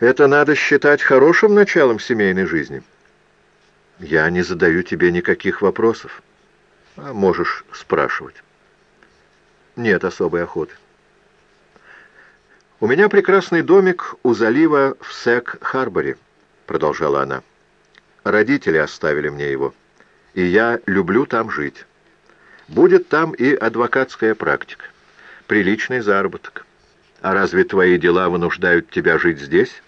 Это надо считать хорошим началом семейной жизни. Я не задаю тебе никаких вопросов. А можешь спрашивать. Нет особой охоты. «У меня прекрасный домик у залива в Сек-Харборе», — продолжала она. «Родители оставили мне его, и я люблю там жить. Будет там и адвокатская практика, приличный заработок. А разве твои дела вынуждают тебя жить здесь?»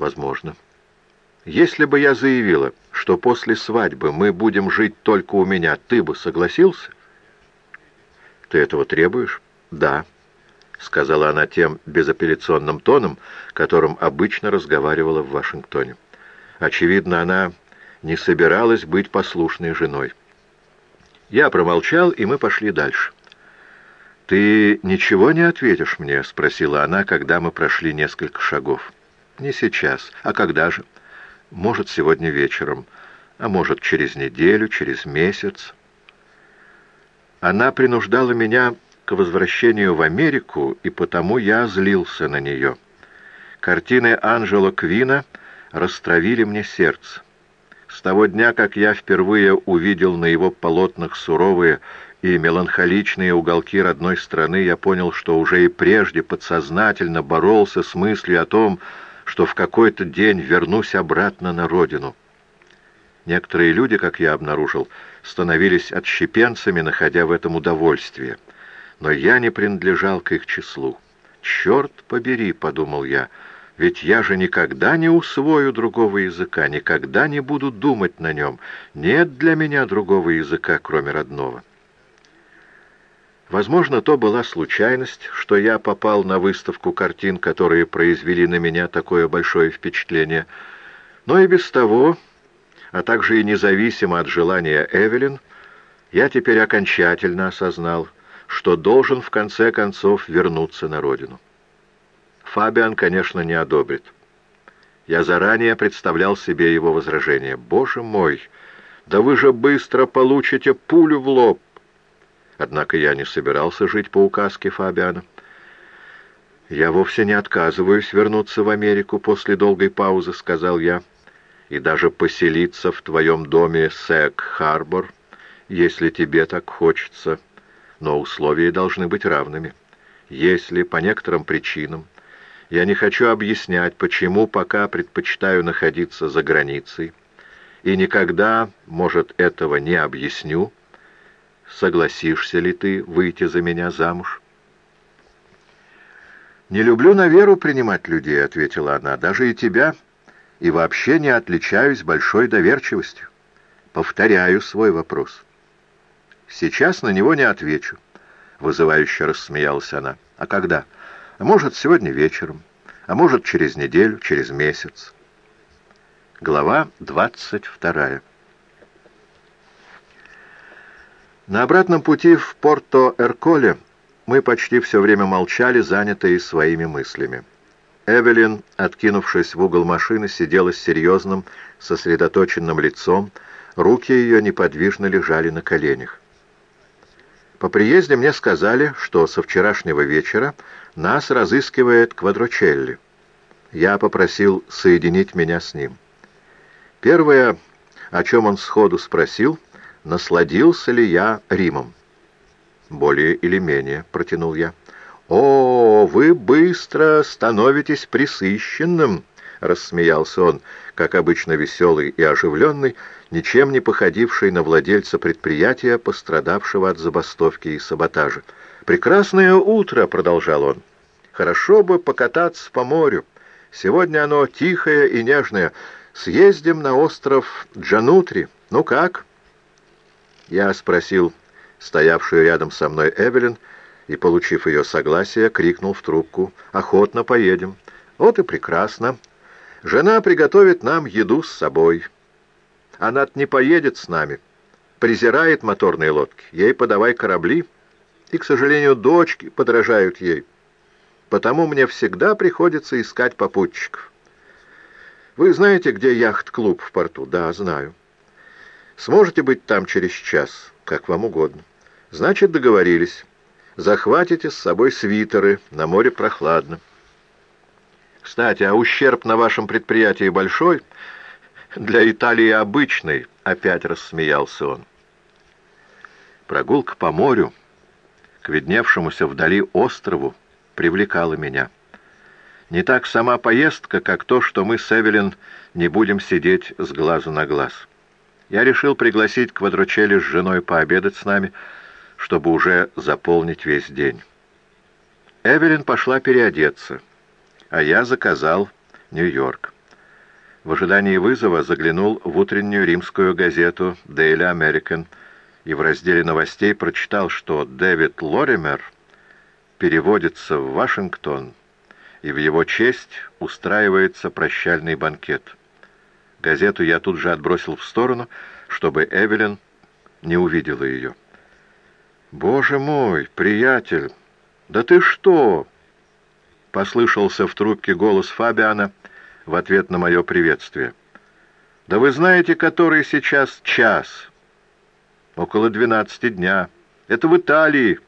«Возможно. Если бы я заявила, что после свадьбы мы будем жить только у меня, ты бы согласился?» «Ты этого требуешь?» «Да». — сказала она тем безапелляционным тоном, которым обычно разговаривала в Вашингтоне. Очевидно, она не собиралась быть послушной женой. Я промолчал, и мы пошли дальше. «Ты ничего не ответишь мне?» — спросила она, когда мы прошли несколько шагов. «Не сейчас. А когда же?» «Может, сегодня вечером. А может, через неделю, через месяц». Она принуждала меня к возвращению в Америку, и потому я злился на нее. Картины Анжела Квина растравили мне сердце. С того дня, как я впервые увидел на его полотнах суровые и меланхоличные уголки родной страны, я понял, что уже и прежде подсознательно боролся с мыслью о том, что в какой-то день вернусь обратно на родину. Некоторые люди, как я обнаружил, становились отщепенцами, находя в этом удовольствие — но я не принадлежал к их числу. «Черт побери», — подумал я, — «ведь я же никогда не усвою другого языка, никогда не буду думать на нем. Нет для меня другого языка, кроме родного». Возможно, то была случайность, что я попал на выставку картин, которые произвели на меня такое большое впечатление, но и без того, а также и независимо от желания Эвелин, я теперь окончательно осознал — что должен в конце концов вернуться на родину. Фабиан, конечно, не одобрит. Я заранее представлял себе его возражение. «Боже мой, да вы же быстро получите пулю в лоб!» Однако я не собирался жить по указке Фабиана. «Я вовсе не отказываюсь вернуться в Америку после долгой паузы», — сказал я, «и даже поселиться в твоем доме Сек-Харбор, если тебе так хочется» но условия должны быть равными. Если по некоторым причинам я не хочу объяснять, почему пока предпочитаю находиться за границей, и никогда, может, этого не объясню, согласишься ли ты выйти за меня замуж? «Не люблю на веру принимать людей», — ответила она, — «даже и тебя, и вообще не отличаюсь большой доверчивостью. Повторяю свой вопрос». Сейчас на него не отвечу. Вызывающе рассмеялась она. А когда? А может, сегодня вечером. А может, через неделю, через месяц. Глава двадцать вторая. На обратном пути в Порто-Эрколе мы почти все время молчали, занятые своими мыслями. Эвелин, откинувшись в угол машины, сидела с серьезным, сосредоточенным лицом, руки ее неподвижно лежали на коленях. По приезде мне сказали, что со вчерашнего вечера нас разыскивает Квадрочелли. Я попросил соединить меня с ним. Первое, о чем он сходу спросил, насладился ли я Римом. «Более или менее», — протянул я. «О, вы быстро становитесь присыщенным», — рассмеялся он, как обычно веселый и оживленный, ничем не походивший на владельца предприятия, пострадавшего от забастовки и саботажа. «Прекрасное утро!» — продолжал он. «Хорошо бы покататься по морю. Сегодня оно тихое и нежное. Съездим на остров Джанутри. Ну как?» Я спросил стоявшую рядом со мной Эвелин, и, получив ее согласие, крикнул в трубку «Охотно поедем». «Вот и прекрасно. Жена приготовит нам еду с собой». Она не поедет с нами. Презирает моторные лодки. Ей подавай корабли. И, к сожалению, дочки подражают ей. Потому мне всегда приходится искать попутчиков. Вы знаете, где яхт-клуб в порту? Да, знаю. Сможете быть там через час, как вам угодно. Значит, договорились. Захватите с собой свитеры, на море прохладно. Кстати, а ущерб на вашем предприятии большой? Для Италии обычный, опять рассмеялся он. Прогулка по морю, к видневшемуся вдали острову, привлекала меня. Не так сама поездка, как то, что мы с Эвелин не будем сидеть с глазу на глаз. Я решил пригласить Квадручели с женой пообедать с нами, чтобы уже заполнить весь день. Эвелин пошла переодеться, а я заказал Нью-Йорк. В ожидании вызова заглянул в утреннюю римскую газету «Daily American» и в разделе новостей прочитал, что Дэвид Лоример переводится в Вашингтон, и в его честь устраивается прощальный банкет. Газету я тут же отбросил в сторону, чтобы Эвелин не увидела ее. «Боже мой, приятель! Да ты что?» Послышался в трубке голос Фабиана в ответ на мое приветствие. «Да вы знаете, который сейчас час?» «Около двенадцати дня. Это в Италии,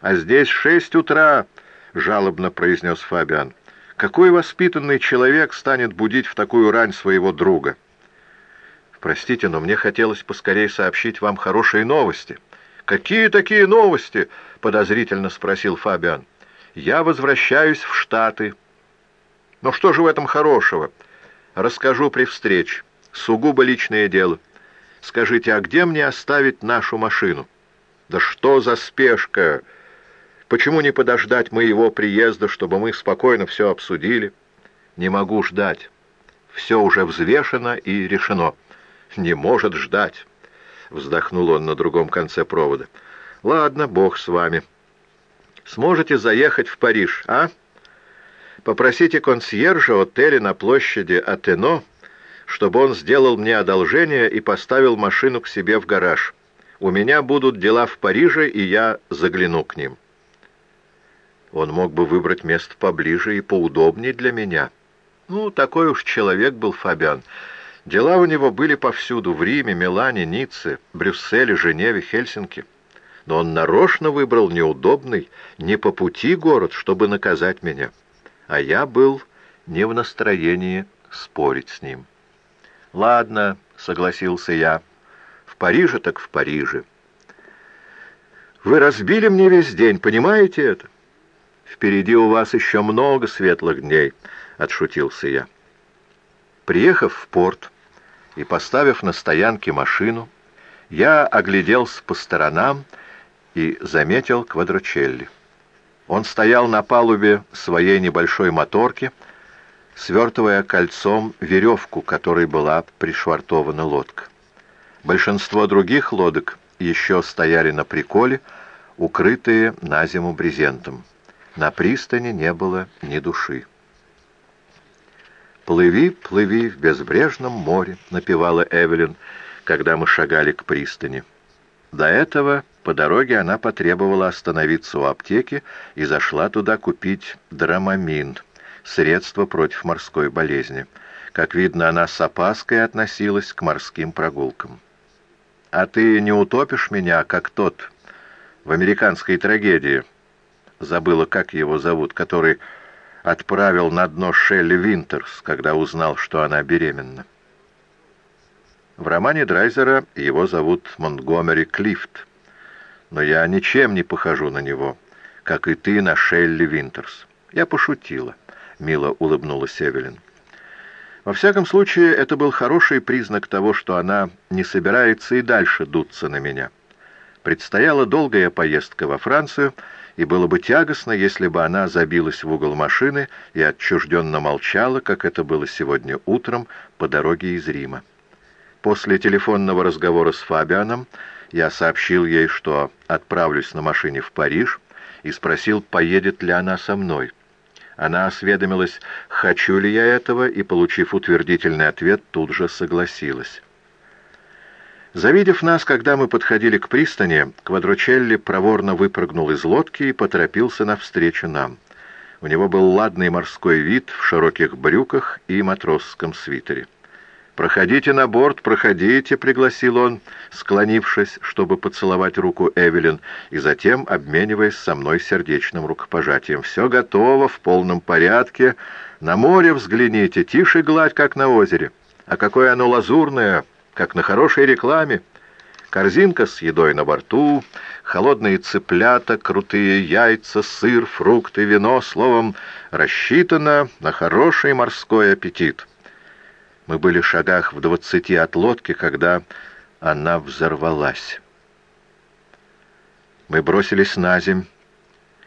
а здесь шесть утра», — жалобно произнес Фабиан. «Какой воспитанный человек станет будить в такую рань своего друга?» «Простите, но мне хотелось поскорее сообщить вам хорошие новости». «Какие такие новости?» — подозрительно спросил Фабиан. «Я возвращаюсь в Штаты». «Но что же в этом хорошего?» «Расскажу при встрече. Сугубо личное дело. Скажите, а где мне оставить нашу машину?» «Да что за спешка? Почему не подождать моего приезда, чтобы мы спокойно все обсудили?» «Не могу ждать. Все уже взвешено и решено. Не может ждать». — вздохнул он на другом конце провода. «Ладно, бог с вами. Сможете заехать в Париж, а? Попросите консьержа отеля на площади Атено, чтобы он сделал мне одолжение и поставил машину к себе в гараж. У меня будут дела в Париже, и я загляну к ним». Он мог бы выбрать место поближе и поудобнее для меня. Ну, такой уж человек был Фабиан. Дела у него были повсюду, в Риме, Милане, Ницце, Брюсселе, Женеве, Хельсинки. Но он нарочно выбрал неудобный, не по пути город, чтобы наказать меня. А я был не в настроении спорить с ним. «Ладно», — согласился я, — «в Париже так в Париже». «Вы разбили мне весь день, понимаете это?» «Впереди у вас еще много светлых дней», — отшутился я. Приехав в порт, и, поставив на стоянке машину, я огляделся по сторонам и заметил Квадрочелли. Он стоял на палубе своей небольшой моторки, свертывая кольцом веревку, которой была пришвартована лодка. Большинство других лодок еще стояли на приколе, укрытые на зиму брезентом. На пристани не было ни души. «Плыви, плыви в безбрежном море», — напевала Эвелин, когда мы шагали к пристани. До этого по дороге она потребовала остановиться у аптеки и зашла туда купить драмамин, средство против морской болезни. Как видно, она с опаской относилась к морским прогулкам. «А ты не утопишь меня, как тот в американской трагедии?» Забыла, как его зовут, который отправил на дно Шелли Винтерс, когда узнал, что она беременна. В романе Драйзера его зовут Монтгомери Клифт, но я ничем не похожу на него, как и ты на Шелли Винтерс. Я пошутила, мило улыбнулась Эвелин. Во всяком случае, это был хороший признак того, что она не собирается и дальше дуться на меня. Предстояла долгая поездка во Францию, и было бы тягостно, если бы она забилась в угол машины и отчужденно молчала, как это было сегодня утром по дороге из Рима. После телефонного разговора с Фабианом я сообщил ей, что отправлюсь на машине в Париж, и спросил, поедет ли она со мной. Она осведомилась, хочу ли я этого, и, получив утвердительный ответ, тут же согласилась. Завидев нас, когда мы подходили к пристани, Квадрочелли проворно выпрыгнул из лодки и поторопился навстречу нам. У него был ладный морской вид в широких брюках и матросском свитере. «Проходите на борт, проходите», — пригласил он, склонившись, чтобы поцеловать руку Эвелин, и затем обмениваясь со мной сердечным рукопожатием. «Все готово, в полном порядке. На море взгляните, тише гладь, как на озере. А какое оно лазурное, как на хорошей рекламе. Корзинка с едой на борту, холодные цыплята, крутые яйца, сыр, фрукты, вино, словом, рассчитано на хороший морской аппетит». Мы были в шагах в двадцати от лодки, когда она взорвалась. Мы бросились на земь,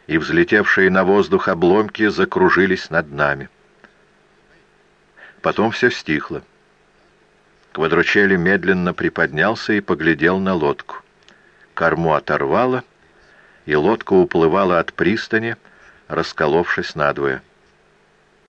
и взлетевшие на воздух обломки закружились над нами. Потом все стихло. Квадручели медленно приподнялся и поглядел на лодку. Корму оторвало, и лодка уплывала от пристани, расколовшись надвое.